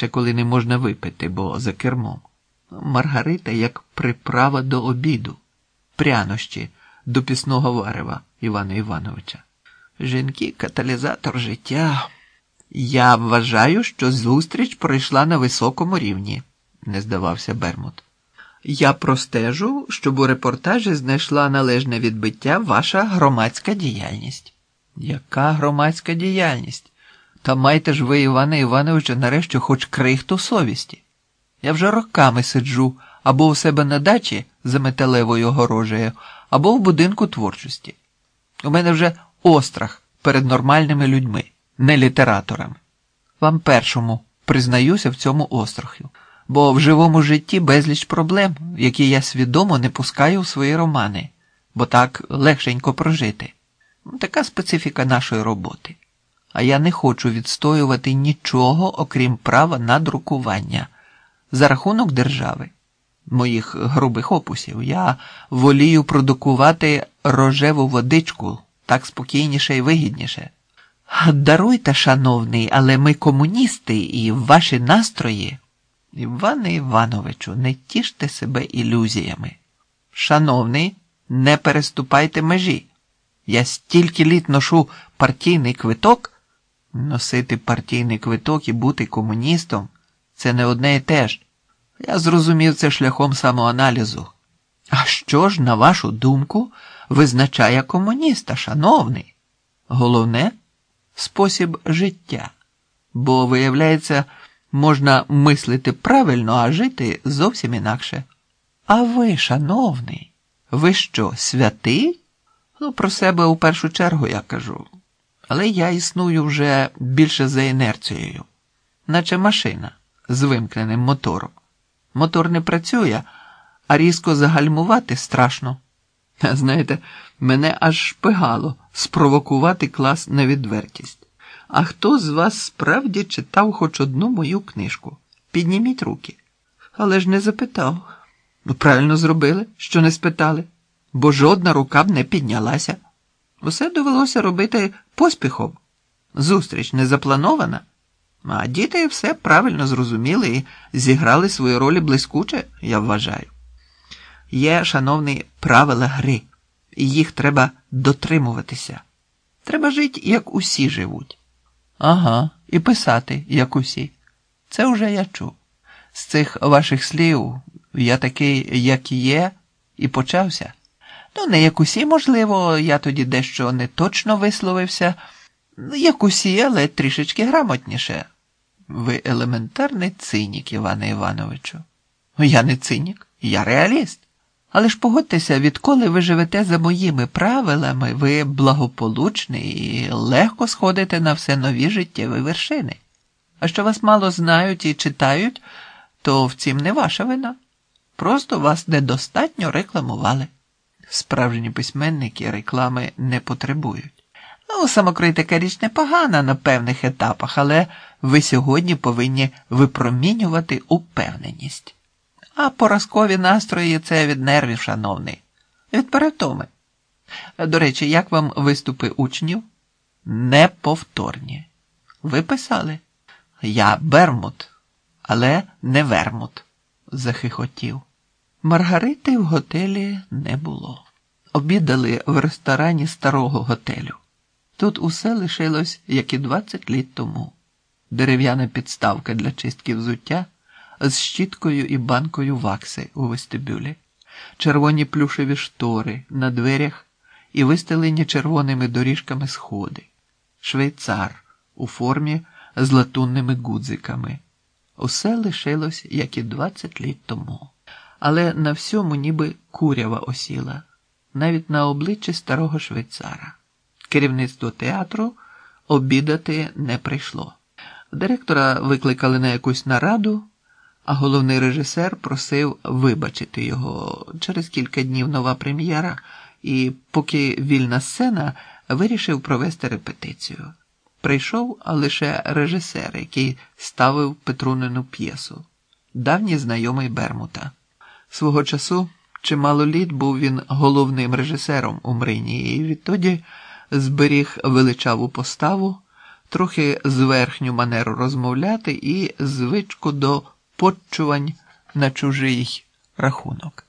ще коли не можна випити, бо за кермом. Маргарита як приправа до обіду, прянощі до пісного варева Івана Івановича. Жінки каталізатор життя. Я вважаю, що зустріч пройшла на високому рівні, не здавався Бермут. Я простежу, щоб у репортажі знайшла належне відбиття ваша громадська діяльність. Яка громадська діяльність? Та майте ж ви, Івана Івановича, нарешті хоч крихту совісті. Я вже роками сиджу або у себе на дачі за металевою горожею, або в будинку творчості. У мене вже острах перед нормальними людьми, не літераторами. Вам першому признаюся в цьому остраху, бо в живому житті безліч проблем, які я свідомо не пускаю у свої романи, бо так легшенько прожити. Така специфіка нашої роботи. А я не хочу відстоювати нічого, окрім права на друкування за рахунок держави. Моїх грубих опусів я волію продукувати рожеву водичку так спокійніше і вигідніше. Даруйте, шановний, але ми комуністи і ваші настрої. Іване Івановичу, не тіште себе ілюзіями. Шановний, не переступайте межі. Я стільки літ ношу партійний квиток. Носити партійний квиток і бути комуністом це не одне і те ж. Я зрозумів це шляхом самоаналізу. А що ж, на вашу думку, визначає комуніста, шановний? Головне спосіб життя. Бо, виявляється, можна мислити правильно, а жити зовсім інакше. А ви, шановний, ви що, святий? Ну, про себе у першу чергу я кажу. Але я існую вже більше за інерцією, наче машина з вимкненим мотором. Мотор не працює, а різко загальмувати страшно. Знаєте, мене аж шпигало спровокувати клас на відвертість. А хто з вас справді читав хоч одну мою книжку? Підніміть руки. Але ж не запитав. Ну, правильно зробили, що не спитали, бо жодна рука б не піднялася. Усе довелося робити поспіхом. Зустріч не запланована. А діти все правильно зрозуміли і зіграли свої ролі блискуче, я вважаю. Є, шановні, правила гри, і їх треба дотримуватися. Треба жити, як усі живуть. Ага, і писати, як усі. Це вже я чув. З цих ваших слів я такий, як є, і почався. Ну, не як усі, можливо, я тоді дещо не точно висловився, як усі, але трішечки грамотніше. Ви елементарний цинік, Іване Івановичу. Я не цинік, я реаліст. Але ж погодьтеся, відколи ви живете за моїми правилами, ви благополучний і легко сходите на все нові життєві вершини. А що вас мало знають і читають, то в цім не ваша вина. Просто вас недостатньо рекламували. Справжні письменники реклами не потребують. Ну, самокритика річ непогана на певних етапах, але ви сьогодні повинні випромінювати упевненість. А поразкові настрої це від нервів, шановний, від перетоми. До речі, як вам виступи учнів? Неповторні. Ви писали? Я Бермут, але не Вермут, захихотів. Маргарити в готелі не було. Обідали в ресторані старого готелю. Тут усе лишилось, як і 20 літ тому. Дерев'яна підставка для чистки взуття з щіткою і банкою вакси у вестибюлі, червоні плюшеві штори на дверях і вистелені червоними доріжками сходи, швейцар у формі з латунними гудзиками. Усе лишилось, як і 20 літ тому. Але на всьому ніби курява осіла, навіть на обличчі старого швейцара. Керівництво театру обідати не прийшло. Директора викликали на якусь нараду, а головний режисер просив вибачити його через кілька днів нова прем'єра, і, поки вільна сцена, вирішив провести репетицію. Прийшов лише режисер, який ставив Петрунину п'єсу, давній знайомий Бермута. Свого часу чимало літ був він головним режисером у Мрині, і відтоді зберіг величаву поставу трохи зверхню манеру розмовляти і звичку до подчувань на чужий рахунок.